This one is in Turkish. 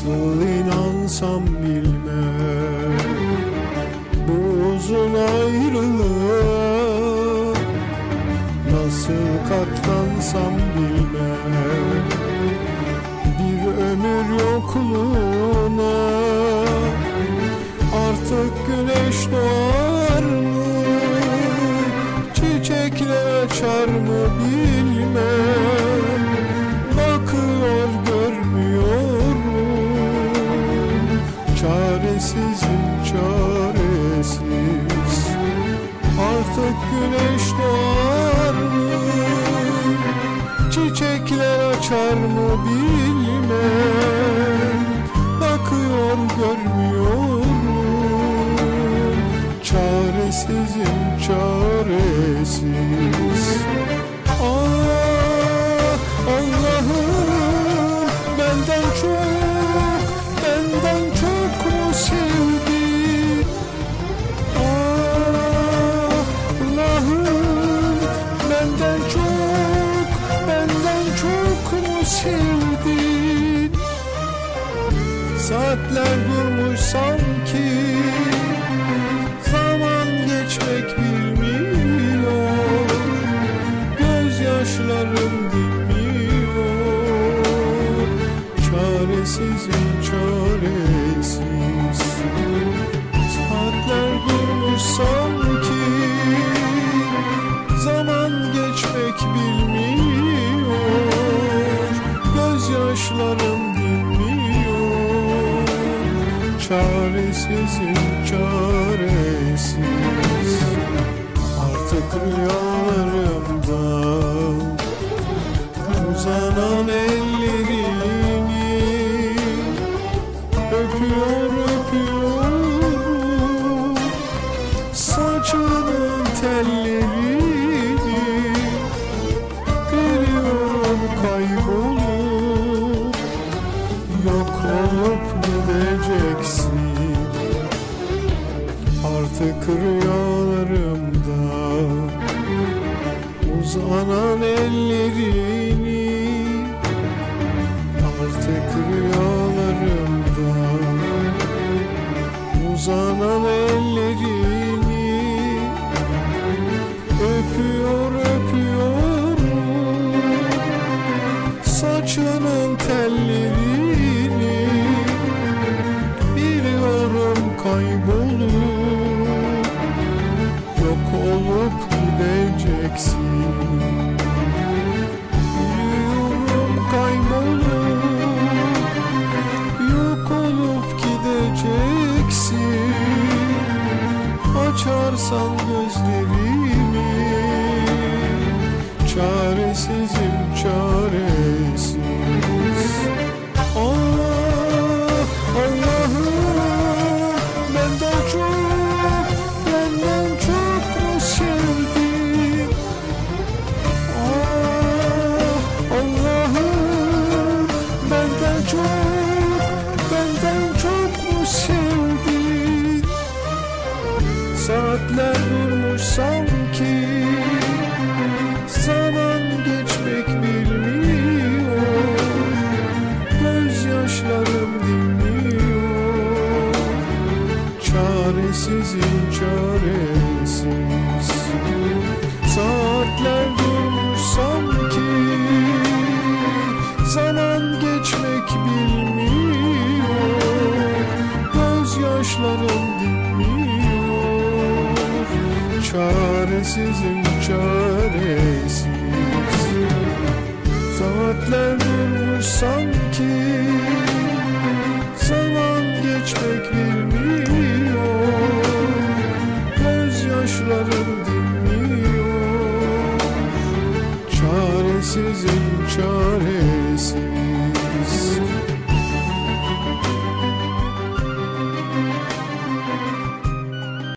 katlansam bilmem. Bu uzun ayrılığa Nasıl katlansam bilmem. Bir ömür yokluğuna Artık güneş doğar mı? Çiçekler açar mı bilmem doğar mı Çiçekler açar mı bilmem. Bakıyor görmüyorum Çaresizim çaresiz Saatler durmuş sanki. Zaman geçmek bilmiyor. Gözyaşlarım dinmiyor. Çaresizim çaresiz Çaresizim çaresiz. Artık rüyalarımda Uzanan ellerini Öpüyor öpüyorum Saçının tellerini Biliyorum kaybolup Yok olup gideceksin Artık rüyalarımda Uzanan ellerini Artık rüyalarımda. Uzanan ellerini Öpüyor öpüyorum. Saçının tellerini Biliyorum kaybolup gideceksin Biliyorum kaybolup Yok olup gideceksin. Açarsan gözlerimi Çaresizim çaresiz çok benden çok mu sevdin? Saatler durmuş sanki Zaman geçmek bilmiyor. Gözyaşlarım dinmiyor. Çaresizim çaresiz Saatler çaresizim çaresiz. Saatler durmuş sanki Zaman geçmek bilmiyor. Gözyaşlarım dinmiyor. Çaresizim.